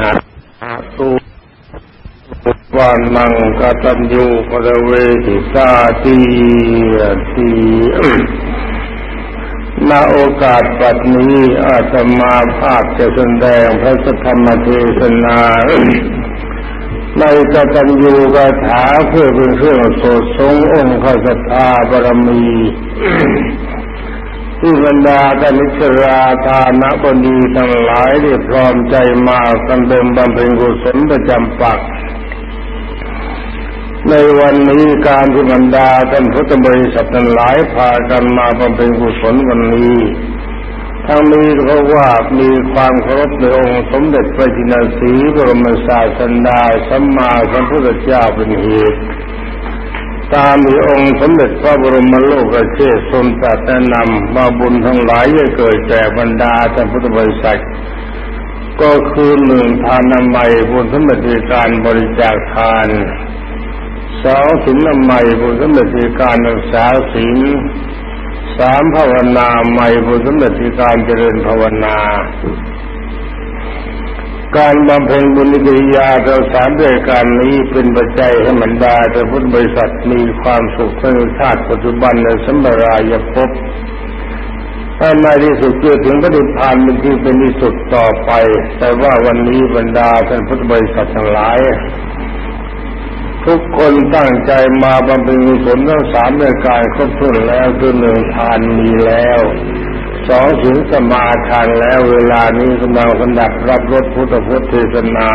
หาตูวานังกตัญญูกตเวทิสาตีตีณโอกาสปัจนี้อาตมาภาพจะแสดงพระธรรมเทศนาในกตัญญูกถาเพื่อเป็นเครื่องสดทรงองค์ข้าศรัทธาบารมี ที่บรรดาท่านนิสราธานะบดีทั้งหลายได้พร้อมใจมากันเดิมบำเพ็ญกุศลประจำปัก ในวันนี้การที่บรรดาท่านพุทธบริษัททั้งหลายพากันมาบำเพ็ญกุศลวันนี้ ทั้งนี้เพราะว่ามีความเคารพในองค์สมเด็จพระจินสีบรมศาสดาสัมมาสัมพุทธเจ้าเป็นเหตุ ตามมีองค์สมเด็จพระบรมโลกเชษทรงตรัสแนะนำมาบุญทั้งหลายจะเกิดแก่บรรดาท่านพุทธบริษัทก็คือหนึ่งทานนามัยบุญสมเด็จการบริจาคทานสองศีลนามัยบุญสมเด็จการรักษาศีลสามภาวนาใหม่บุญสมเด็จการเจริญภาวนา การบำเพ็ญบุญกิริยาเราสามด้วยการนี้เป็นปัจจัยให้มันด้แต่พุทธบริษัทมีความสุขในชาติปัจจุบันในสัมปรายภพถ้าในที่สุดเกิดถึงปฏิพานเป็นที่เป็นที่สุดต่อไป แต่ว่าวันนี้บรรดาท่านพุทธบริษัททั้งหลาย ทุกคนตั้งใจมาบำเพ็ญกุศลทั้งสามด้วยการครบถ้วนแล้วคือหนึ่งทานมีแล้ว สองถึงสมาทานแล้วเวลานี้กำลังสดับรับรสพุทธพุทธเทศนา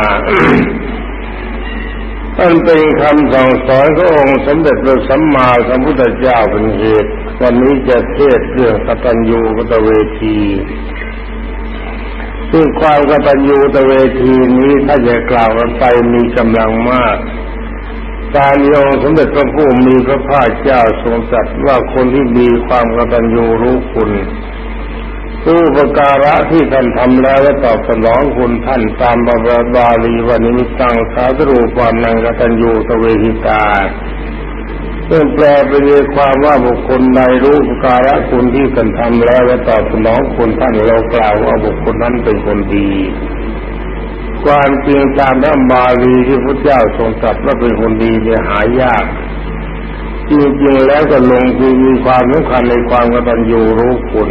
ท่านเป็นคำสั่งสอนขององค์สมเด็จพระสัมมาสัมพุทธเจ้าเป็นเหตุ วันนี้จะเทศเรื่องกตัญญูกตเวทีซึ่งความกตัญญูกตเวทีนี้ถ้าจะกล่าวกันไปมีกำลังมากการยองสมเด็จพระผู้มีพระภาคเจ้าทรงตรัสว่าคนที่มีความกตัญญูรู้คุณ ผู้ประการะที่ท่านทำแล้วและตอบสนองคุณท่านตามบาบาลีวันนี้ตั้งสาธรูปานังกตัญญูตเวหิตาซึ่งแปลไปในความว่าบุคคลใดรู้ประการะคุณที่ท่านทำแล้วและตอบสนองคุณท่านเรากล่าวว่าบุคคลนั้นเป็นคนดีความจริงตามพระบาลีที่พระเจ้าทรงตรัสว่าเป็นคนดีเนี่ยหายากจริงๆแล้วก็ลงคือมีความสำคัญในความกตัญญูรู้คุณ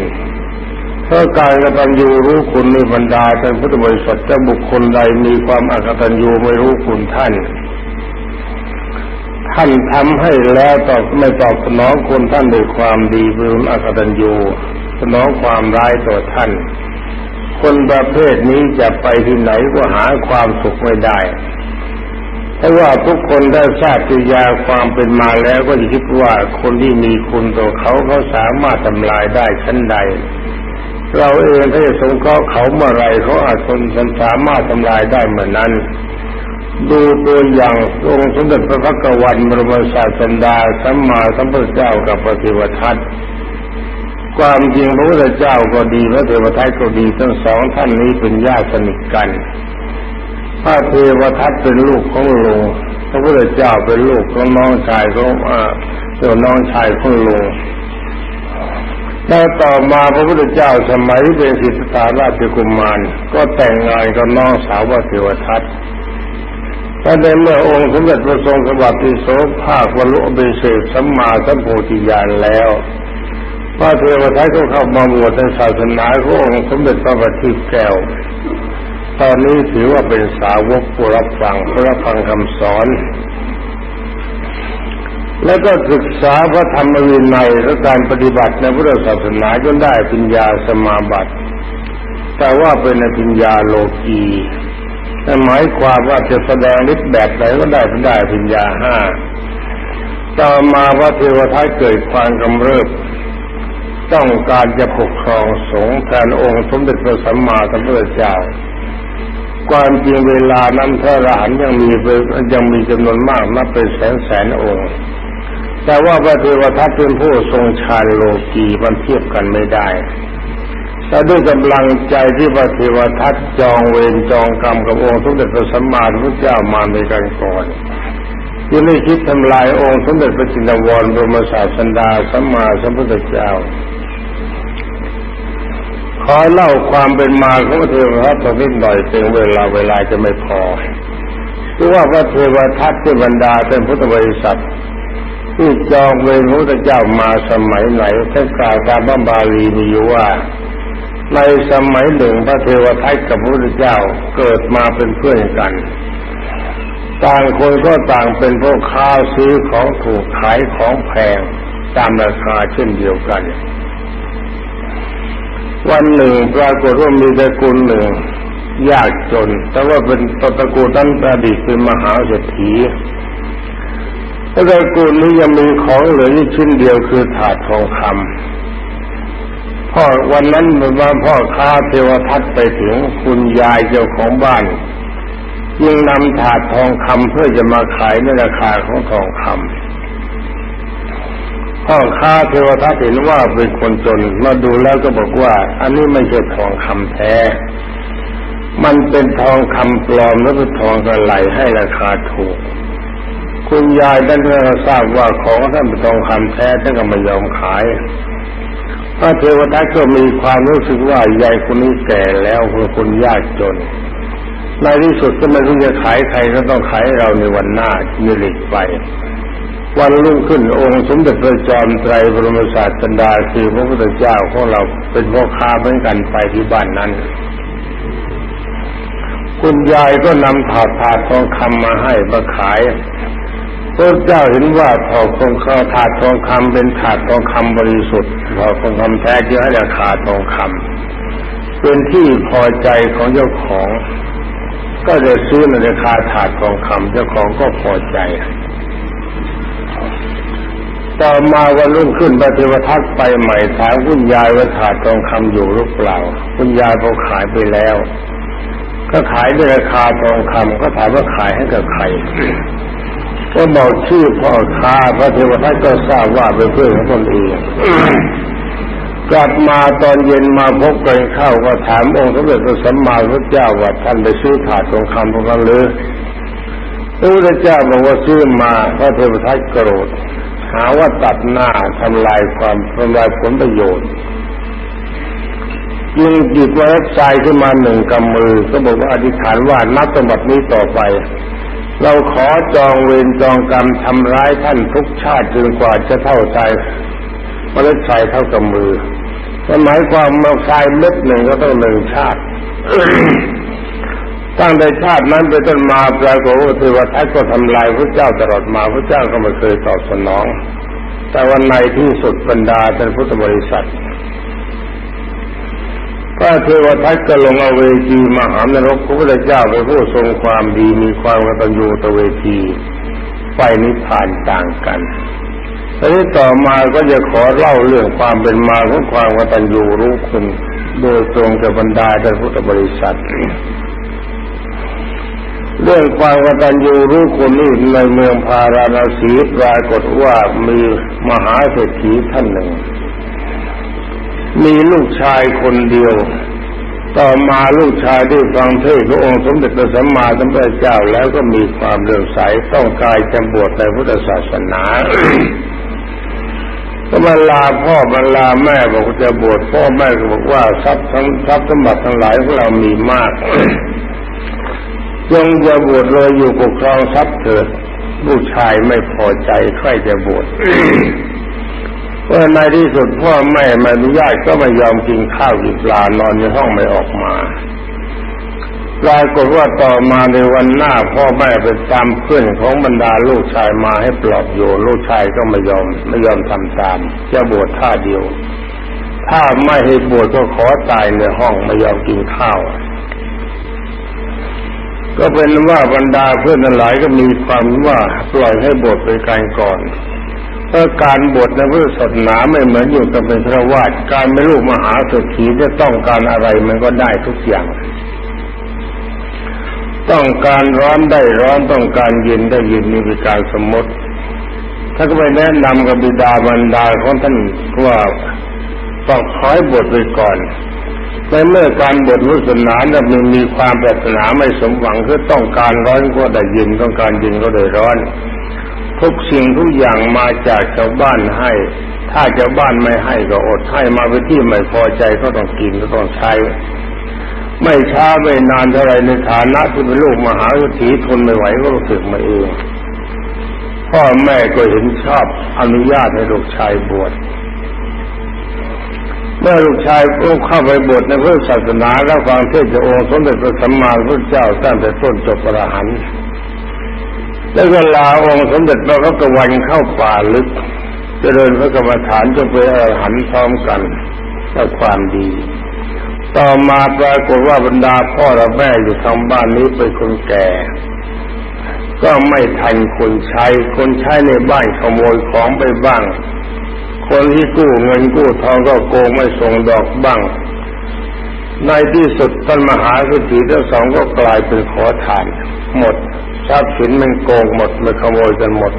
เพราะการกตัญญูรู้คุณในบรรดาท่านพุทธบริษัทจะบุคคลใดมีความอกตัญญูไม่รู้คุณท่าน ท่านทำให้แล้วตอบไม่ตอบสนองคุณท่านด้วยความดีเป็นอกตัญญูสนองความร้ายต่อท่าน คนประเภทนี้จะไปที่ไหนก็หาความสุขไม่ได้เพราะว่าทุกคนได้ทราบปิยาความเป็นมาแล้วก็จะคิดว่าคนที่มีคุณต่อเขาเขาสามารถทำลายได้ชั้นใด เราเองถ้าจะสงเคราะห์เขาเมื่อไรเขาอาจคนฉันสามารถทำลายได้เหมือนนั้น ดูตัวอย่างองค์สมเด็จพระพักวันบรมศาสันดาสัมมาสัมพุทธเจ้ากับพระเทวทัตความจริงพระพุทธเจ้าก็ดีพระเทวทัตก็ดีทั้งสองท่านนี้เป็นญาติสนิทกันพระเทวทัตเป็นลูกของลุงพระพุทธเจ้าเป็นลูกของน้องชายของเอ่าน้องชายของลุง แล้วต่อมาพระพุทธเจ้าสมัยเป็นสิทธาราชกุมาร ก็แต่งงานกับน้องสาววเทวทัตถ้าในเมื่อองค์สมเด็จพระทรงสวัสดิโสภาควรุเบเสสัมมาสัมโพธิญาณแล้วพระเทวทัตก็เข้ามาบวชในศาสนาขององค์สมเด็จพระบัณฑิตแก้ว ตอนนี้ถือว่าเป็นสาวกผู้รับฟังผู้รับฟังคำสอน แล้วก็ศึกษาพระธรรมวินัยและการปฏิบัติในพุทธศาสนาจนได้ปัญญาสมาบัติ แต่ว่าเป็นปัญญาโลกีนั่นหมายความว่าจะแสดงฤทธิ์แบบไหนก็ได้เป็นได้ปัญญาห้าต่อมาพระเทวทัตเกิดความกำเริบ ต้องการจะปกครองสงฆ์แทนองค์สมเด็จพระสัมมาสัมพุทธเจ้าความจริงเวลานั้นพระอรหันยังมียังมีจำนวนมากนับเป็นแสนแสนองค์ แต่ว่าพระเทวทัตเป็นผู้ทรงฌานโลกีมันเทียบกันไม่ได้แต่ด้วยกำลังใจที่พระเทวทัตจองเวรจองกรรมกับองค์สมเด็จพระสัมมาสัมพุทธเจ้ามาในกันก่อนยังไม่คิดทำลายองค์สมเด็จพระจินวรบรมศาสันดาสัมมาสัมพุทธเจ้า ขอเล่าความเป็นมาของพระเทวทัตตรงนิดหน่อยเพียงเวลาเวลาจะไม่พอคือว่าพระเทวทัตที่บรรดาเป็นพุทธบริษัท ที่จองเวรพระเจ้ามาสมัยไหนท่านกล่าวตามบาลีมีอยู่ว่า ในสมัยหนึ่งพระเทวทัตกับพระพุทธเจ้าเกิดมาเป็นเพื่อนกัน ต่างคนก็ต่างเป็นพวกค้าซื้อของถูกขายของแพงตามราคาเช่นเดียวกัน วันหนึ่งปรากฏว่ามีตระกูลหนึ่ง ยากจน แต่ว่าเป็นตระกูลนั้นประดิษฐ์เป็นมหาเศรษฐี ตระกูลนี้ยังมีของเหลืออยู่ชิ้นเดียวคือถาดทองคำพ่อวันนั้นเมื่อพ่อค้าเทวทัตไปถึงคุณยายเจ้าของบ้านยิ่งนำถาดทองคำเพื่อจะมาขายในราคาของทองคำพ่อค้าเทวทัตเห็นว่าเป็นคนจนมาดูแล้วก็บอกว่า อันนี้ไม่ใช่ทองคำแท้ มันเป็นทองคำปลอมแล้วเป็นทองกระไหลให้ราคาถูก คุณยายท่านเมื่อทราบว่าของท่านเป็นทองคำแท้ท่านก็ไม่ยอมขายพระเทวทัตก็มีความรู้สึกว่ายายคนนี้แก่แล้วคือคนยากจนในที่สุดก็ไม่รู้จะขายใครก็ต้องขายเราในวันหน้ามีหลีกไป วันรุ่งขึ้นองค์สมเด็จพระจอมไตรบรมศาสดาคือพระพุทธเจ้าของเราเป็นพ่อค้าเหมือนกันไปที่บ้านนั้น คุณยายก็นำถาดถาดทองคำมาให้มาขาย พระเจ้าเห็นว่าถอดทองคำถาดทองคำเป็นถาดทองคำบริสุทธิ์ถอดทองคำแท้ที่ให้ราคาทองคำเป็นที่พอใจของเจ้าของ ก็จะซื้อในราคาถาดทองคำเจ้าของก็พอใจ ต่อมาวันรุ่งขึ้นพระเทวทัตไปใหม่ถามคุณยายว่าถาดทองคำอยู่หรือเปล่า คุณยายเขาขายไปแล้ว ก็ขายด้วยราคาทองคำก็ถามว่าขายให้กับใคร ก็บอกชื่อพ่อค้าพระเทวทัตก็ทราบว่าเป็นเพื่อนของคนอื่นกลับมาตอนเย็นมาพบกันเข้าก็ถามองค์สมเด็จพระสัมมาสัมพุทธเจ้าว่าท่านไปซื้อถาดทองคำพวกนั้นหรือพระพุทธเจ้าบอกว่าซื้อมาพระเทวทัตโกรธหาว่าตัดหน้าทำลายความทำลายผลประโยชน์ยิงหยิบวัดใจขึ้นมาหนึ่งกำมือ ก็บอกว่าอธิษฐานว่านับสมบัตินี้ต่อไป เราขอจองเวรจองกรรมทำร้ายท่านทุกชาติจนกว่าจะเท่าใจเมล็ดทรายเท่ากับมือหมายความเมาทรายเม็ดหนึ่งก็ต้องหนึ่งชาติ ตั้งแต่ชาตินั้นเป็นต้นมาปรากฏว่าเทวทัตก็ทำลายพระเจ้าตลอดมาพระเจ้าก็ไม่เคยตอบสนอง แต่วันในที่สุดบรรดาท่านพุทธบริษัท พระเทวทัตก็ลงเอาเวทีมหานรกพระพุทธเจ้าเป็นผู้ทรงความดีมีความกตัญญูตเวทีไฟนิพพานต่างกันทีนี้ต่อมาก็จะขอเล่าเรื่องความเป็นมาของความกตัญญูรู้คุณโดยตรงกับบรรดาท่านพุทธบริษัทเรื่องความกตัญญูรู้คุณนี่ในเมืองพาราณสีปรากฏว่ามีมหาเศรษฐีท่านหนึ่ง มีลูกชายคนเดียว ต่อมาลูกชายได้ฟังเทศพระองค์สมเด็จพระสัมมาสัมพุทธเจ้าแล้วก็มีความเลื่อมใสต้องกายจำบวชในพุทธศาสนาก็บรรลาพ่อบรรลาแม่บอกจะบวชพ่อแม่ก็บอกว่าทรัพย์ทั้งทรัพย์สมบัติทั้งหลายของเรามีมากจงจะบวชเลยอยู่ปกครองทรัพย์เถิดลูกชายไม่พอใจใครจะบวช เมื่อในที่สุดพ่อแม่ไม่อนุญาตก็ไม่ยอมกินข้าวกินปลานอนในห้องไม่ออกมาปรากฏว่าต่อมาในวันหน้าพ่อแม่ไปตามเพื่อนของบรรดาลูกชายมาให้ปลอบโยนลูกชายก็ไม่ยอมไม่ยอมทำตามจะบวชท่าเดียว ถ้าไม่ให้บวชก็ขอตายในห้องไม่ยอมกินข้าว ก็เป็นว่าบรรดาเพื่อนหลายก็มีความว่าปล่อยให้บวชไปการก่อน เพราะการบวชในพุทธศาสนาไม่เหมือนอยู่กับเป็นพระวาดการไม่รู้มหาเศรษฐีจะต้องการอะไรมันก็ได้ทุกอย่าง ต้องการร้อนได้ร้อนต้องการเย็นได้เย็นมีเป็นการสมมติถ้าก็ไปแนะนำกับบิดาบรรดาของท่านว่าต้องคอยบวชไปก่อนในเมื่อการบทวุศนาเนี่ยมันมีความปรารถนาไม่สมหวังคือต้องการร้อนก็ได้เยินต้องการเยินก็ได้ร้อน ทุกสิ่งทุกอย่างมาจากชาวบ้านให้ ถ้าเจ้าบ้านไม่ให้ก็อดให้มาไปที่ไม่พอใจก็ต้องกินก็ต้องใช้ ไม่ช้าไม่นานเท่าไรในฐานะที่เป็นลูกมหาวิถีทนไม่ไหวก็รู้สึกมาเอง พ่อแม่ก็เห็นชอบอนุญาตให้ลูกชายบวชเมื่อลูกชายเข้าไปบวชในพุทธศาสนาแล้วฟังเทศน์องค์สมเด็จพระสัมมาสัมพุทธเจ้าตั้งแต่ต้นจบพระหัน แล้วก็ลาองค์สมเด็จพระพุทธวันเข้าป่าลึกจเจริญพระกรรมฐานจนเป็นอรหันพร้อมกันและความดี ต่อมาปรากฏว่าบรรดาพ่อและแม่อยู่ทางบ้านนี้เป็นคนแก่ ก็ไม่ทันคนใช้ คนใช้ในบ้านขโมยของไปบ้าง คนที่กู้เงินกู้ทองก็โกงไม่ส่งดอกบ้าง ในที่สุดท่านมหาสุธีทั้งสองก็กลายเป็นขอทานหมด ทรัพย์สินมันโกงหมดมันขโมยกันหมด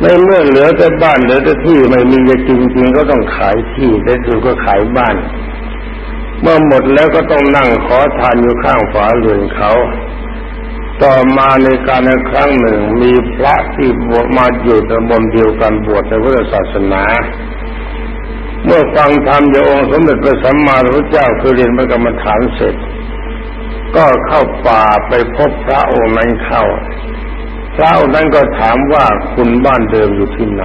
ในเมื่อเหลือแต่บ้านเหลือแต่ที่ไม่มีจะจริงจริงก็ต้องขายที่ได้ถูก็ขายบ้าน เมื่อหมดแล้วก็ต้องนั่งขอทานอยู่ข้างฝาเรือนเขา ต่อมาในการในครั้งหนึ่งมีพระที่บวชมาอยู่ในบนเดียวกันบวชในพุทธศาสนา เมื่อฟังธรรมโยองสมเด็จพระสัมมาสัมพุทธเจ้าคือเรียนพระกรรมฐานเสร็จ ก็เข้าป่าไปพบพระองค์นั้นเข้า พระองค์นั้นก็ถามว่าคุณบ้านเดิมอยู่ที่ไหน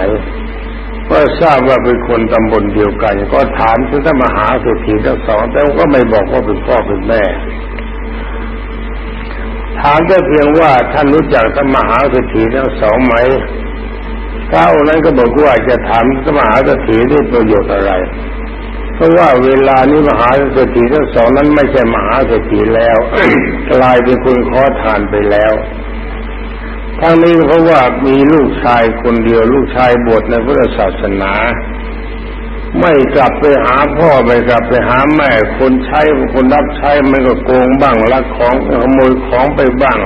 ก็ทราบว่าเป็นคนตำบลเดียวกัน ก็ถามถึงท่านมหาเศรษฐีทั้งสองแต่ก็ไม่บอกว่าเป็นพ่อเป็นแม่ ถามก็เพียงว่าท่านรู้จักธรรมหาเศรษฐีทั้งสองไหมพระองค์นั้นก็บอกว่าจะถามธรรมหาเศรษฐีได้ประโยชน์อะไร เพราะว่าเวลานี้มหาเศรษฐีทั้งสองนั้นไม่ใช่มหาเศรษฐีแล้ว กลายเป็นคนขอทานไปแล้วทั้งนี้เพราะว่ามีลูกชายคนเดียวลูกชายบวชในพุทธศาสนา ไม่กลับไปหาพ่อไม่กลับไปหาแม่ คนใช้คนรับใช้มันก็โกงบ้างลักของขโมยของไปบ้าง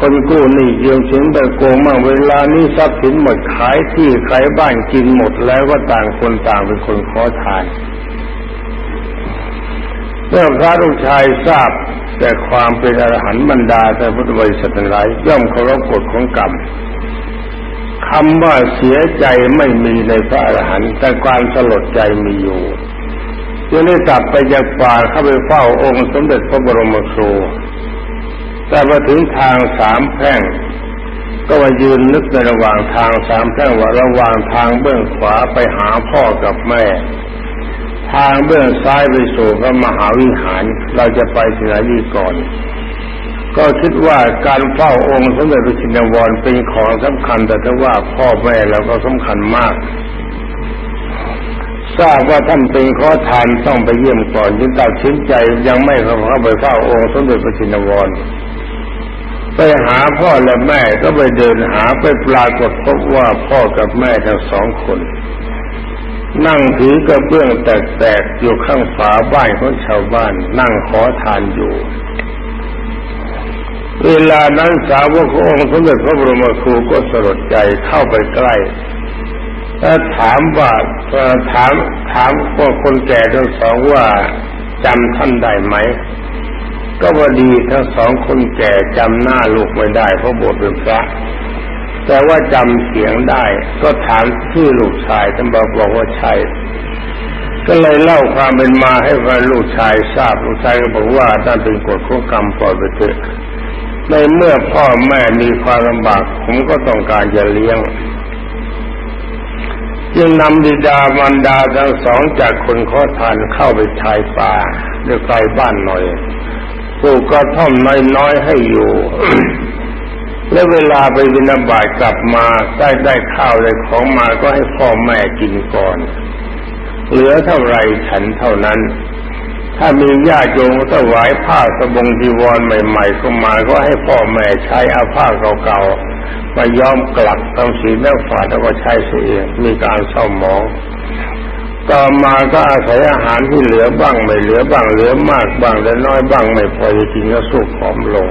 คนกู้หนี้ยืมสินไปโกงบ้างเวลานี้ทรัพย์สินหมดขายที่ขายบ้านกินหมดแล้วก็ต่างคนต่างเป็นคนขอทาน เมื่อพระลูกชายทราบแต่ความเป็นอรหันต์บรรดาแต่พุทธบริษัททั้งหลายย่อมเคารพกฎของกรรมคำว่าเสียใจไม่มีในพระอรหันต์แต่ความสลดใจมีอยู่จึงได้กลับไปจากป่าเข้าไปเฝ้าองค์สมเด็จพระบรมครูแต่พอถึงทางสามแพร่ง ก็มายืนนึกในระหว่างทางสามแพร่งว่าระหว่างทางเบื้องขวาไปหาพ่อกับแม่ ทางเบื้องซ้ายไปสู่พระมหาวิหาร เราจะไปที่ไหนดีก่อน ก็คิดว่าการเฝ้าองค์สมเด็จพระชินวรเป็นของสำคัญแต่ถ้าว่าพ่อแม่เราก็สำคัญมากทราบว่าท่านเป็นข้อทานต้องไปเยี่ยมก่อนจึงตัดสินใจยังไม่เข้าไปเฝ้าองค์สมเด็จพระชินวร ไปหาพ่อและแม่ก็ไปเดินหาไปปรากฏพบว่าพ่อกับแม่ทั้งสองคน นั่งถือกระเบื้องแตกๆอยู่ข้างฝาบ้านของชาวบ้าน นั่งขอทานอยู่ เวลานั้นสาวกขององค์สมเด็จพระบรมครูก็สลดใจเข้าไปใกล้ถ้าถามว่าถามถามพวกคนแก่ทั้งสองว่าจำท่านได้ไหม ก็พอดีทั้งสองคนแก่จำหน้าลูกไม่ได้เพราะบวชเป็นพระ แต่ว่าจำเสียงได้ ก็ถามชื่อลูกชายท่านบอกบอกว่าใช่ก็เลยเล่าความเป็นมาให้พ่ลูกชายทราบลูกชายก็บอกว่าท่านเป็นกฎของกรรมปล่อยไปเถอะในเมื่อพ่อแม่มีความลำบาก ผมก็ต้องการจะเลี้ยงจึงนำดิดามันดาทั้งสองจากคนข้อทานเข้าไปชายป่าด้วยไกลบ้านหน่อยปลูกกระท่อมน้อยๆให้อยู่ และเวลาไปวินาบาตกลับมาได้ได้ข้าวเลยของมาก็ให้พ่อแม่กินก่อน เหลือเท่าไรฉันเท่านั้น ถ้ามีญาติโยมถวายผ้าสบงจีวรใหม่ๆเข้ามาก็ให้พ่อแม่ใช้อาผ้าเก่าๆมาย้อมกลับทำสีแล้วฝาแล้วก็ใช้เสียเองมีการเศร้าหมองต่อมาก็อาศัยอาหารที่เหลือบ้างไม่เหลือบ้างเหลือมากบ้างแต่น้อยบ้างไม่พอจะกินก็สู้ผอมลง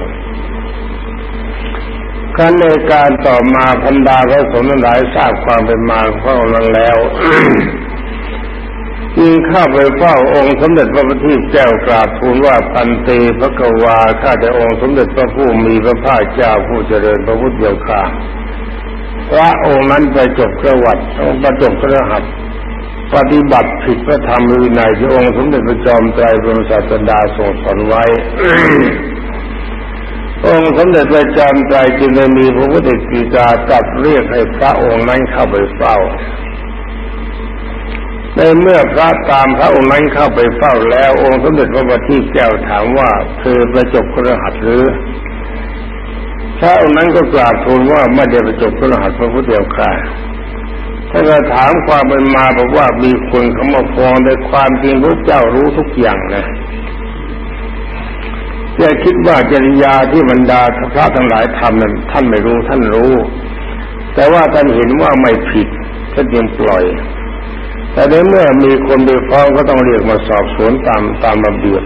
ขั้นในการต่อมาพันดาพระสมนั้นหลายทราบความเป็นมาของนั้นแล้วจึงเข้าไปเฝ้าองค์สมเด็จพระพุทธเจ้ากราบทูลว่าปันเตพระกวาข้าแต่องค์สมเด็จพระผู้มีพระภาคเจ้าผู้เจริญพระพุทธเจ้าข้าพระองค์นั้นไปจบกระวัดประจบกระหัตปฏิบัติผิดพระธรรมวินัยที่องค์สมเด็จพระจอมไตรบรมศาสดาทรงสอนไว้ องค์สมเด็จพระจอมไตรจึงได้มีพระพุทธกิจาตัดเรียกให้พระองค์นั้นเข้าไปเฝ้า ในเมื่อพระตามพระองค์นั้นเข้าไปเฝ้าแล้ว องค์สมเด็จพระบัณฑิตแก้วถามว่าเธอประจบกระหัตหรือพระองค์นั้นก็กราบทูลว่าไม่ได้ประจบกระหัตพระพุทธเจ้าค่ะถ้าเราถามความเป็นมาบอกว่ามีคนเขามาฟ้องในความจริงพระเจ้ารู้ทุกอย่างนะ อย่าคิดว่าจริยาที่บรรดาพระทั้งหลายทำนั้นท่านไม่รู้ท่านรู้ แต่ว่าท่านเห็นว่าไม่ผิดก็ยังปล่อย แต่ในเมื่อมีคนไปฟ้องก็ต้องเรียกมาสอบสวนตามตามระเบียบ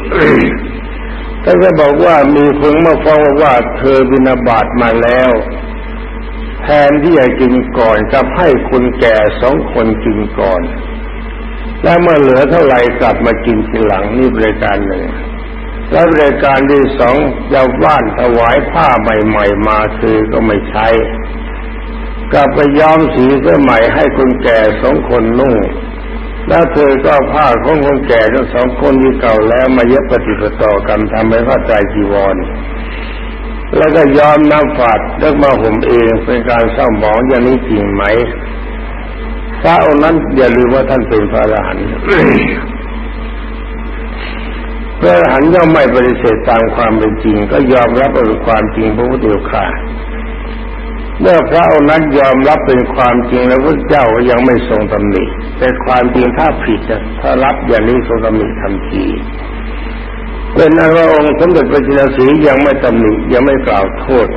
ท่านก็บอกว่ามีคนมาฟ้องว่าเธอบินาบาตมาแล้ว แทนที่จะกินก่อนกับให้คุณแก่สองคนกินก่อน แล้วเมื่อเหลือเท่าไหร่กลับมากินทีหลังนี่บริการหนึ่ง แล้วบริการที่สองเจ้าบ้านถวายผ้าใหม่ๆมาซื้อก็ไม่ใช้กลับไปย้อมสีเสื้อใหม่ให้คนแก่สองคนนุ่ง แล้วเธอก็ผ้าของคนแก่ทั้งสองคนที่เก่าแล้วมาเย็บปฏิปต่อกันทำให้ผ้าใจจีวร แล้วก็ย้อมน้ำฝาดแล้วมาห่มเองเป็นการเศร้าหมองอย่างนี้จริงไหมพระองค์นั้นอย่าลืมว่าท่านเป็นพระอรหันต์ ระอรหันต์ย่อมไม่ปฏิเสธตามความเป็นจริง ก็ยอมรับเป็นความจริงพระพุทธเจ้าเมื่อพระองค์นั้นยอมรับเป็นความจริงแล้วพระเจ้ายังไม่ทรงตำหนิแต่ความจริงถ้าผิดถ้ารับอย่างนี้ทรงตำหนิทันทีเป็นอันว่าองค์สมเด็จพระจินสียังไม่ตำหนิยังไม่กล่าวโทษ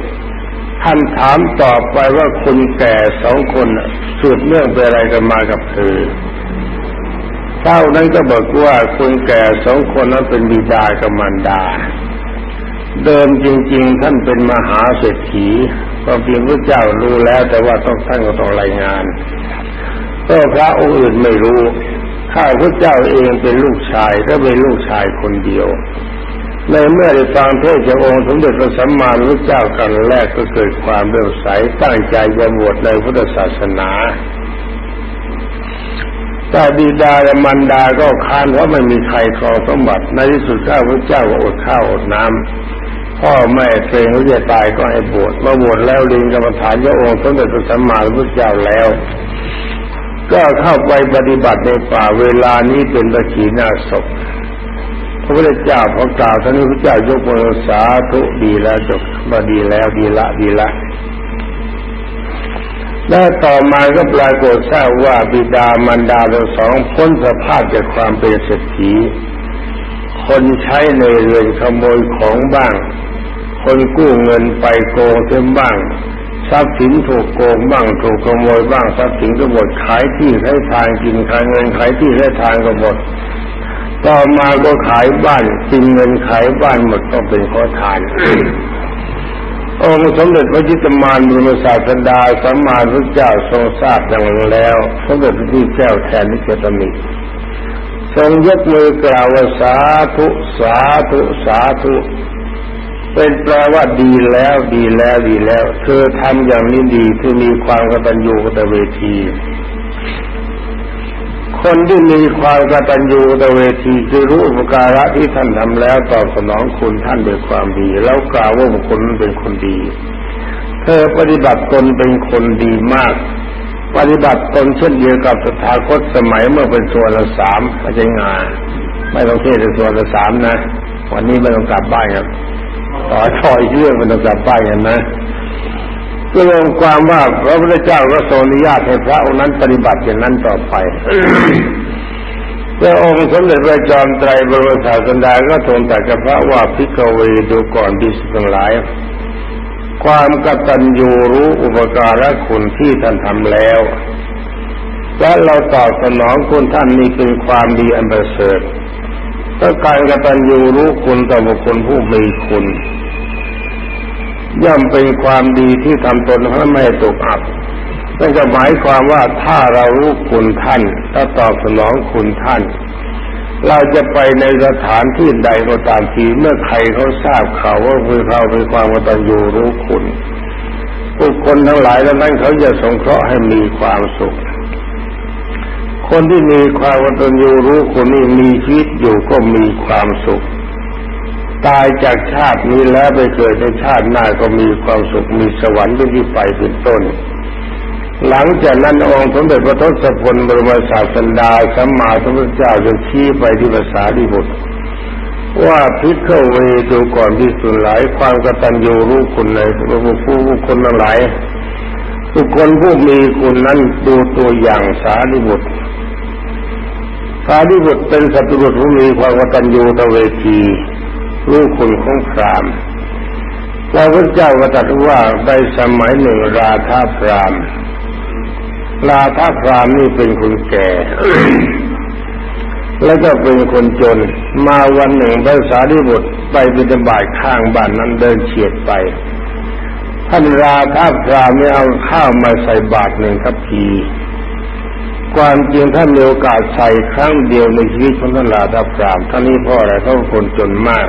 ท่านถามต่อไปว่าคนแก่สองคนสืบเนื่องเป็นอะไรกันมากับเธอ เท่านั้นก็บอกว่าคนแก่สองคนนั้นเป็นบิดากับมารดา เดิมจริง ๆ ท่านเป็นมหาเศรษฐีก็เพียงพระเจ้ารู้แล้วแต่ว่าต้องท่านก็ต้องรายงานก็พระองค์อื่นไม่รู้ ข้าพระเจ้าเองเป็นลูกชายและเป็นลูกชายคนเดียว ในเมื่อได้ฟังเทศจากองค์สมเด็จพระสัมมาสัมพุทธเจ้ากันแรกก็เกิดความเรื่อใสตั้งใจจะบวชในพุทธศาสนา แต่บิดาและมารดาก็ค้านว่าไม่มีใครครองสมบัติ ในที่สุดข้าพระเจ้าก็อดข้าวอดน้ำพ่อแม่เกรงว่าจะตายก็ให้บวชมาบวชแล้วลิงกรรมฐานยองค์สมเด็จพระสัมมาสัมพุทธเจ้าแล้ว ก็เข้าไปปฏิบัติในป่าเวลานี้เป็นตะขีนาศพพระพุทธเจ้าพอกล่าวท่านพระเจ้ายกมือสาธุดีแล้วจบมาดีแล้วดีละดีละ แล้วต่อมาก็ปรากฏทราบว่าบิดามารดาทั้งสองพ้นสภาพจากความเป็นเศรษฐีคนใช้ในเรือนขโมยของบ้าง คนกู้เงินไปโกงเต็มบ้าง ทรัพย์สินถูกโกงบ้างถูกขโมยบ้างทรัพย์สินก็หมดขายที่ขายทางกินขายเงินขายที่ขายทางก็หมดต่อมาก็ขายบ้านกินเงินขายบ้านหมดต้องเป็นขอทาน องค์สมเด็จพระจิตมานบรมศาสดาสัมมาพุทธเจ้าทรงทราบดังแล้ว สมเด็จพระที่แก้วแทนนิจตมิทรงยกมือกล่าวว่าสาธุสาธุสาธุ เป็นแปลว่าดีแล้วดีแล้วดีแล้ว เธอทำอย่างนี้ดีเธอมีความกตัญญูกตเวที คนที่มีความกตัญญูตเวทีคือรู้อุปการะที่ท่านทำแล้วตอบสนองคุณท่านด้วยความดี แล้วกล่าวว่าบุคคลเป็นคนดี เธอปฏิบัติตนเป็นคนดีมาก ปฏิบัติตนเช่นเดียวกับสถาคตสมัยเมื่อเป็นส่วนละสามไม่ใช่งานไม่ต้องเทศในส่วนละสามนะ วันนี้ไม่ต้องกลับบ้านครับต่อชอยเรื่องไม่ต้องกลับบ้านกันนะ ก็รวมความว่าพระพุทธเจ้าก็ทรงอนุญาตให้พระองค์นั้นปฏิบัติอย่างนั้นต่อไปพระองค์สมเด็จพระจอมไตรบรมศาสดาก็ทรงตรัสกับพระว่าพิกเวดูก่อนดิสทั้งหลาย ความกตัญญูรู้อุปการะคุณที่ท่านทำแล้ว และเราตอบสนองคุณท่านนี้เป็นความดีอันประเสริฐถ้าการกตัญญูรู้คุณต่อบุคคลผู้มีคุณ ย่อมเป็นความดีที่ทำตนให้ไม่ตกอับนั่นก็หมายความว่าถ้าเรารู้คุณท่านถ้าตอบสนองคุณท่าน เราจะไปในสถานที่ใดก็ตามทีเมื่อใครเขาทราบข่าวว่าคือเราเป็นความกตัญญูรู้คุณบุคคลทั้งหลายแล้วนั้นเขาจะสงเคราะห์ให้มีความสุข คนที่มีความกตัญญูรู้คนนี้มีชีวิตอยู่ก็มีความสุข ตายจากชาตินี้แล้วไปเกิดในชาติหน้าก็มีความสุขมีสวรรค์เป็นที่ไปเป็นต้น หลังจากนั้นองค์สมเด็จพระทศพลบรมศาสดาสัมมาสัมพุทธเจ้าจะชี้ไปที่ภาษาดิบุตรว่าพิกเวดูก่อนที่สุดหลายความกตัญญูรู้คุณในพระผู้ผู้คนทั้งหลายทุกคนผู้มีคุณนั้นดูตัวอย่างสารีบุตรสารีบุตรเป็นสัตว์บุตรผู้มีความกตัญญูตเวที รู้คุณของพรามพระพุทธเจ้าก็ตรัสว่าในสมัยหนึ่งราธาพรามราธาพรามนี่เป็นคนแก่ แล้วก็เป็นคนจน มาวันหนึ่งพระสารีบุตรไปบิณฑบาตข้างบ้านนั้นเดินเฉียดไปท่านราธาพรามไม่เอาข้าวมาใส่บาตรหนึ่งทัพพีความจริงท่านมีโอกาสใส่ครั้งเดียวในชีวิตของท่านราธาพรามท่านนี้พ่ออะไรเขาคนจนมาก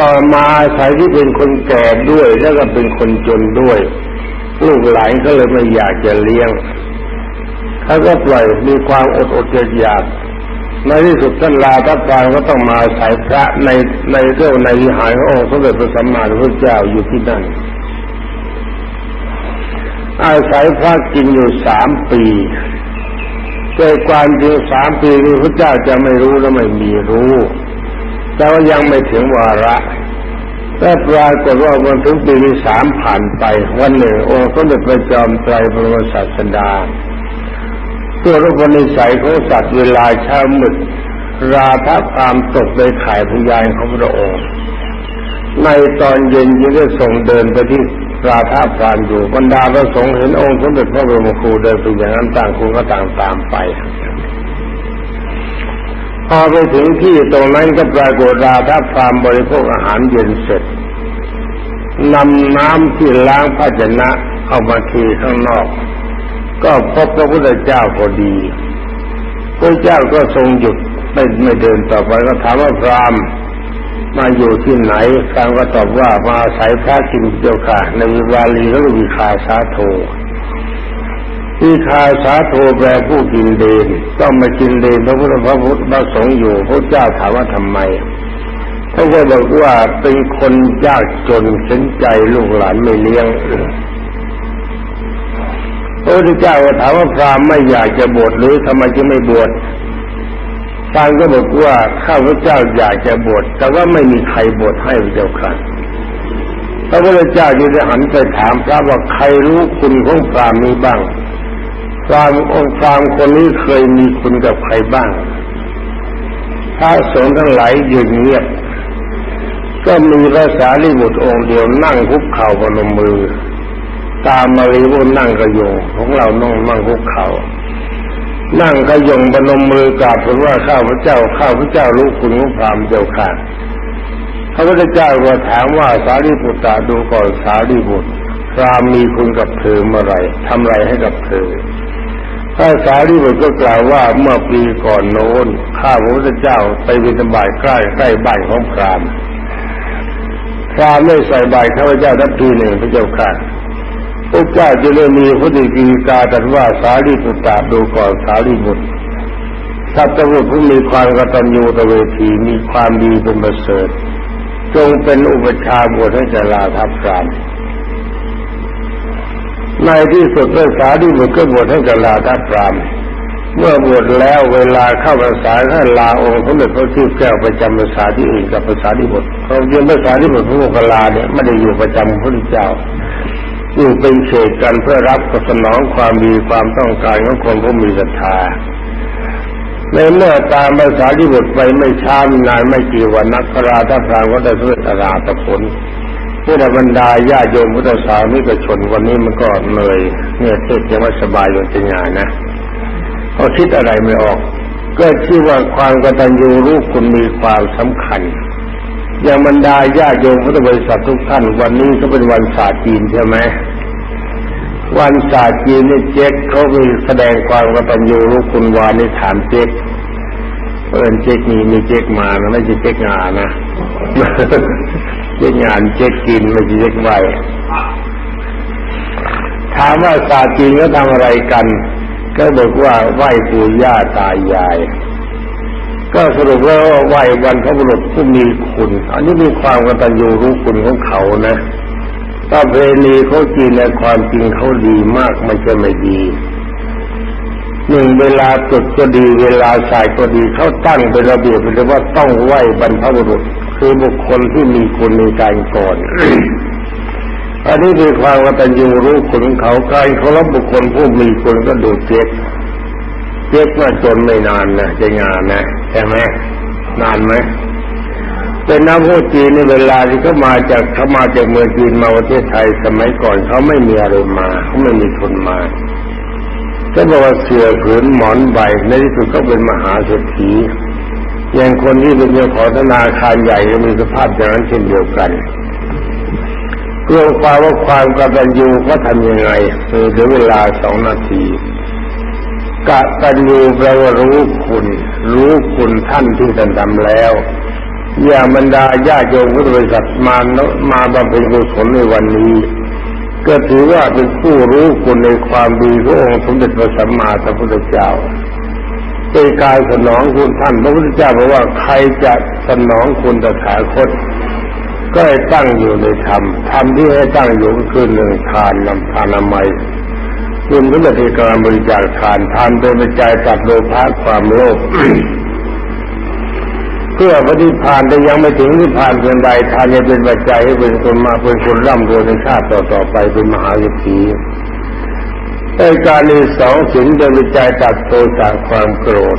ต่อมาสายที่เป็นคนแก่ด้วย แล้วก็เป็นคนจนด้วย ลูกหลานก็เลยไม่อยากจะเลี้ยงเขาก็ปล่อยมีความอดอดอยากอยากในที่สุดท่านลาทัพพานก็ต้องมาใส่พระในในเรื่องในวิหารขององค์สมเด็จพระสัมมาสัมพุทธเจ้าอยู่ที่นั่น อาศัยพระกินอยู่สามปีโดความจริงสามปีนี้พระเจ้าจะไม่รู้และไม่มีรู้ แต่ว่ายังไม่ถึงวาระแต่ปรากฏว่าวันถึงปีที่สามผ่านไปวันหนึ่งองค์สมเด็จพระจอมไตรบรมศาสดาตัวรูปนิสัยของสัตว์เวลาเช้ามืดราธาพามตกในข่ายพยานของพระองค์ ในตอนเย็นยิ่งได้ส่งเดินไปที่ราธาพรามอยู่บรรดาพระสงฆ์เห็นองค์สมเด็จพระบรมครูเดินไปอย่างนั้นต่างคนก็ต่างตามไป พอไปถึงที่ตรงนั้นก็ปรากฏราธาพรามบริโภคอาหารเย็นเสร็จนำน้ำที่ล้างภาชนะเอามาทีข้างนอก ก็พบพระพุทธเจ้าพอดี พระเจ้าก็ทรงหยุดไม่ไม่เดินต่อไปก็ถามว่าพรามมาอยู่ที่ไหนพรามก็ตอบว่ามาอาศัยพระกินเดียวค่ะในวิวาลีแล้วก็วิคาสาโท วิคาสาโทแปลผู้กินเดนต้องมากินเดนพระพุทธพระพุทธพระสงฆ์อยู่พระเจ้าถามว่าทำไมเขาก็บอกว่าเป็นคนยากจนส้นใจลูกหลานไม่เลี้ยงพระพุทธเจ้าถามว่าพรามไม่อยากจะบวชหรือทำไมจึงไม่บวชพรามก็บอกว่าข้าพเจ้าอยากจะบวชแต่ว่าไม่มีใครบวชให้พระเจ้าค่ะพระพุทธเจ้าจึงได้หันไปถามพระว่าใครรู้คุณของพรามนี้บ้าง พรามองค์พรามคนนี้เคยมีคุณกับใครบ้าง พระสงฆ์ทั้งหลายยืนเงียบ ก็มีพระสารีบุตรองค์เดียวนั่งคุกเข่าบนมือ ตามมารีวุนนั่งกระยงของเรานั่งนั่งคุกเขานั่งกระยงบนมมือกราบทูลว่าข้าพระเจ้าข้าพระเจ้ารู้คุณของพรามเดียวกันพระพุทธเจ้าก็ถามว่าสารีบุตรดูก่อนสารีบุตรพรามมีคุณกับเธอเมื่อไรทำไรให้กับเธอ พระสารีบุตรก็กล่าวว่าเมื่อปีก่อนโน้นข้าพระพุทธเจ้าไปวินบายใกล้ใกล้บ้านของพรามพรามไม่ใส่บายข้าพเจ้าทัพทีหนึ่งพระเจ้าค่ะพระเจ้าจะเลยมีพระดิกีกาตัดว่าสารีบุตรดูก่อนสารีบุตรสัตว์บุตรผู้มีความกตัญญูตเวทีมีความดีเป็นประเสริฐจงเป็นอุปชาบวชให้แก่ลาทัพพราม ในที่สุดพระสารีบุตรก็บวชให้แก่ลาทัพรามเมื่อบวชแล้วเวลาเข้าภาษาท่านลาองค์สมเด็จพระทิพย์แก้วประจำภาษาที่อื่นกับภาษาที่บทเขาเรียนภาษาที่บทพระโมคคัลลาเนี่ยไม่ได้อยู่ประจำพระพุทธเจ้าอยู่เป็นเขตกันเพื่อรับกับสนองความมีความต้องการของคนผู้มีศรัทธาในเมื่อตามภาษาที่บทไปไม่ช้านานไม่กี่วันนักราธพรามก็ได้สุดตราตผล เพื่อบรรดาญาโยมพุทธศาสนิกชนวันนี้มันก็เหนื่อยเนี่ยเทศยังไม่สบายอยู่ที่งานนะเขาคิดอะไรไม่ออก ก็ชื่อว่าความกตัญญูรู้คุณมีความสำคัญ อย่างบรรดาญาโยมพุทธบริษัททุกท่าน วันนี้ก็เป็นวันศาสตร์จีนใช่ไหมวันศาสตร์จีนนี่เจ๊กเขามีแสดงความกตัญญูรู้คุณวานในฐานเจ๊กเอิญเจ๊กมีมีเจ๊กมานะไม่ใช่เจ๊กงานนะ เจ๊กงานเจ๊กกินไม่ใช่เจ๊กไหวถามว่าศาสตร์จีนเขาทำอะไรกัน ก็บอกว่าไหว้ปู่ย่าตายาย ก็สรุปว่าไหว้วันพระบุรุษผู้มีคุณ อันนี้มีความกตัญญูรู้คุณของเขานะประเพณีเขาจีนในความจริงเขาดีมากไม่ใช่ไม่ดีหนึ่งเวลาจุดก็ดีเวลาสายก็ดีเขาตั้งเป็นระเบียบเลยว่าต้องไหว้บรรพบุรุษ คือบุคคลที่มีคุณในการก่อนอันนี้คือความกตัญญูรู้คุณเขาการเคารพบุคคลผู้มีคุณก็ดูเจ็กเจ็กว่าจนไม่นานนะจะงานนะใช่ไหมนานไหมเป็นนักพูดจีนในเวลาที่เขามาจากเขามาจากเมืองจีนมาประเทศไทยสมัยก่อนเขาไม่มีอะไรมาเขาไม่มีทุนมาก็บอกว่าเสือผืนหมอนใบในที่สุดก็เป็นมหาเศรษฐี อย่างคนที่เป็นเจ้าของธนาคารใหญ่ก็มีสภาพอย่างนั้นเช่นเดียวกันเรื่องความว่าความกตัญญูก็ทำยังไงคือเหลือเวลาสองนาทีกตัญญูแปลว่ารู้คุณ รู้คุณท่านที่ท่านทำแล้ว อย่าบรรดาญาโยมพุทธบริษัทมามาบำเพ็ญกุศลในวันนี้ ก็ถือว่าเป็นผู้รู้คุณในความดีขององค์สมเด็จพระสัมมาสัมพุทธเจ้า เป็นการสนองคุณท่านพระพุทธเจ้าบอกว่าใครจะสนองคุณตถาคต ก็ให้ตั้งอยู่ในธรรมธรรมที่ให้ตั้งอยู่คือหนึ่งทานนำทานามัยคุณก็จะเป็นการบริจาคทานทานเป็นปัจจัยตัดโลภะความโลภเพื่อปฏิพานแต่ยังไม่ถึงนิพพานเพียงใดทานจะเป็นปัจจัยให้เป็นคนมาเป็นคนร่ำรวยในชาติต่อๆไปเป็นมหาวิถี ในการนี้สองสิ่งเป็นปัจจัยตัดโทสะความโกรธ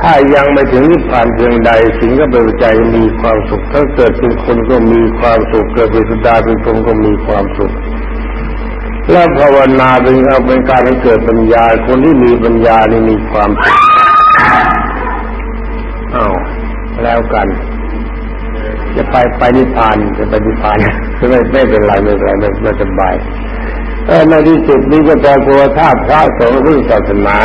ถ้ายังไม่ถึงนิพพานเพียงใดสิ่งก็เป็นปัจมีความสุขถ้าเกิดเป็นคนก็มีความสุขเกิดเป็นสุดาเป็นคนก็มีความสุขและภาวนาเป็นเอาเป็นการให้เกิดปัญญาคนที่มีปัญญานี่มีความสุขอ้าวแล้วกัน จะไปไปนิพพานจะไปนิพพานไม่ไม่เป็นไรไม่เป็นไรไม่ไม่สบาย เออในที่สุดนี้ก็ปรากฏว่าถ้าพระสงฆ์รุ่นศาสนา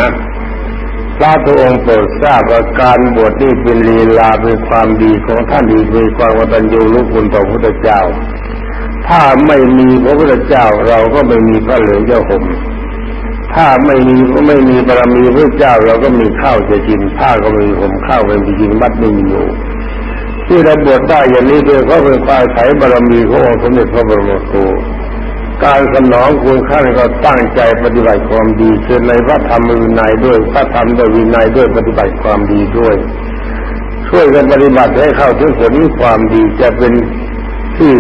พระพระองค์โปรดทราบว่าการบวชนี่เป็นลีลาเป็นความดีของท่านดีเป็นความวัตัญญูรู้คุณต่อพระพุทธเจ้า ถ้าไม่มีพระพุทธเจ้าเราก็ไม่มีพระเหลืองเจ้าห่มถ้าไม่มีก็ไม่มีบารมีพระเจ้าเราก็มีข้าวจะกินผ้าก็ไม่มีผมข้าวไม่มีกินวัดไม่มีอยู่ที่เราบวชได้อย่างนี้เพื่อเขาเป็นความใช้บารมีขององค์สมเด็จพระบรมครู การสนองคุณข้าก็ตั้งใจปฏิบัติความดีเช่นในพระธรรมวินัยด้วยพระธรรมด้วยวินัยด้วยปฏิบัติความดีด้วย ช่วยกันปฏิบัติให้เข้าถึงผลความดีจะเป็นที่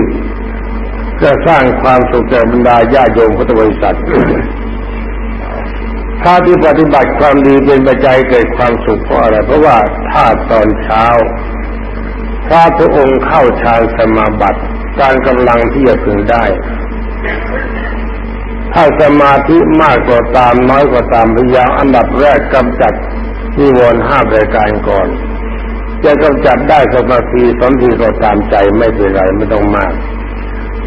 จะสร้างความสุขแก่บรรดาญาโยมพุทธบริษัทถ้าที่ปฏิบัติความดีเป็นปัจจัยเกิดความสุขเพราะอะไรเพราะว่าถ้าตอนเช้าพระพระองค์เข้าฌานสมาบัติการกำลังที่จะถึงได้ ถ้าสมาธิมากกว่าตามน้อยกว่าตามพยายามอันดับแรกกำจัดนิวรณ์ห้ารายการก่อน จะกำจัดได้สมาธิสองทีก็ตามใจไม่เป็นไรไม่ต้องมาก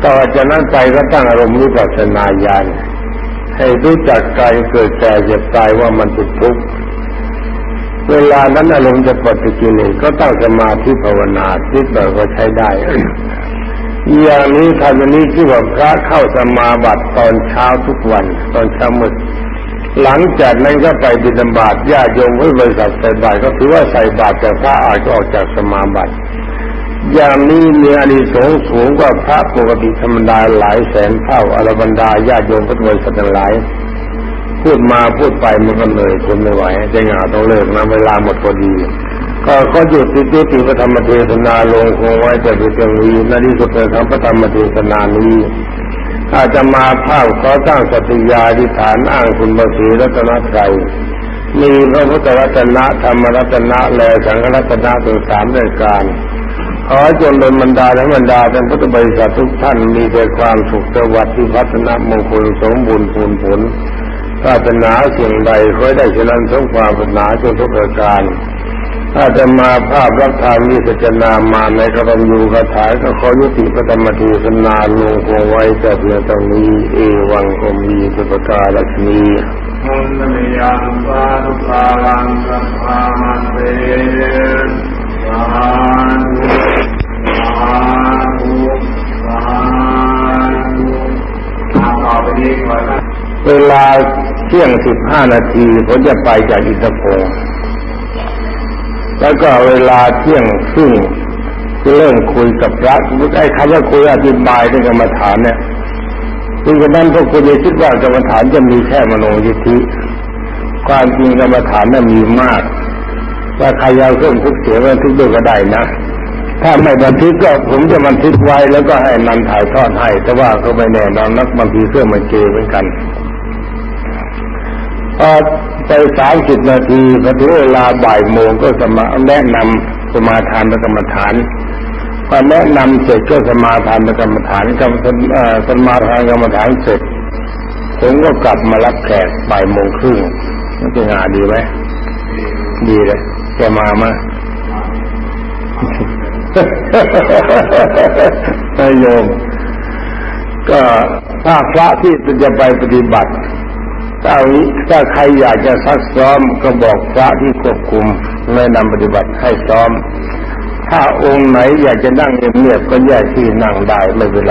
ต่อจากนั้นไปก็ตั้งอารมณ์วิปัสนาญาณให้รู้จักกายเกิดแก่เจ็บตายว่ามันเป็นทุกข์เวลานั้นอารมณ์จะปฏิกิริยก็ตั้งสมาธิภาวนาทิศเราก็ใช้ได้ อย่างนี้ทำอย่างนี้ที่ว่าพระเข้าสมาบัติตอนเช้าทุกวัน ตอนเช้ามืดหลังจากนั้นก็ไปบิณฑบาตญาโยมให้บริษัทใส่บาตรก็ถือว่าใส่บาตรแต่พระอาจจะออกจากสมาบัติอย่างนี้มีอานิสงส์สูงกว่าพระปกติธรรมดาหลายแสนเท่าอรบรรดาญาโยมพุทธบริษัทหลาย พูดมาพูดไปมันก็เลยทนไม่ไหวจะงาต้องเลิกนะเวลาหมดพอดี ก็ก็หยุดติดติพระธรรมเทศนาลงคงไว้แต่เพียงนี้ในที่สุดในธรรมพระธรรมเทศนานี้อาจจะมาภาพขอตั้งสติญาธิฐานอ้างคุณบรีรัตนตรัยมีพระพุทธรัตนะธรรมรัตนะและสังฆรัตนะถึงสามรายการขอจงเป็นบรรดาและบรรดาท่านพุทธบริษัททุกท่านมีแต่ความสุขสวัสดิ์ที่พัฒนามงคลสมบูรณ์ผลผลปรารถนาสิ่งใดขอได้เช่นสมความปรารถนาจนทุกประการ ถ้าจะมาภาพรับทานมีสัจนามาในกรมยูคาถาก็ขอยุติพระธรรมทีสนาลงคงไว้แต่เพียงตรงนี้ เอวังอมีสุปการัชนีมุนเมยังสาธุกาลังสัพพามันเตสาธุสาธุสาธุต่อไปนี้ขอลาเที่ยงสิบห้านาทีผมจะไปจากอินทพงศ์ แล้วก็เวลาเที่ยงครึ่งเริ่มคุยกับพระไอ้คำว่าคุยอธิบายในกรรมฐานเนี่ยคือฉะนั้นพวกคุณจะคิดว่ากรรมฐานจะมีแค่มโนยิทธิ ความจริงกรรมฐานน่ะมีมากถ้าใครอยากเพิ่มทุกเสียงบันทึกด้วยก็ได้นะ ถ้าไม่บันทึกก็ผมจะบันทึกไว้แล้วก็ให้นันถ่ายทอดให้ แต่ว่าก็ไม่แน่นอนนักบางทีเครื่องมันเจเหมือนกันพอ ไปสามสิบนาทีพอถึงเวลาบ่ายโมงก็สมาแนะนำสมาทานกรรมฐานพอแนะนำเสร็จก็สมาทานกรรมฐานกับสมาทานกรรมฐานเสร็จผมก็กลับมารับแขกบ่ายโมงครึ่งมันจะงานดีไหมดีเลยแกมามาไม่โยม ก็ถ้าพระที่จะไปปฏิบัติ ถ้าถ้าใครอยากจะซักซ้อมก็บอกพระที่ควบคุมแนะนำปฏิบัติให้ซ้อม ถ้าองค์ไหนอยากจะนั่งเงียบๆก็แยกที่นั่งได้ไม่เป็นไร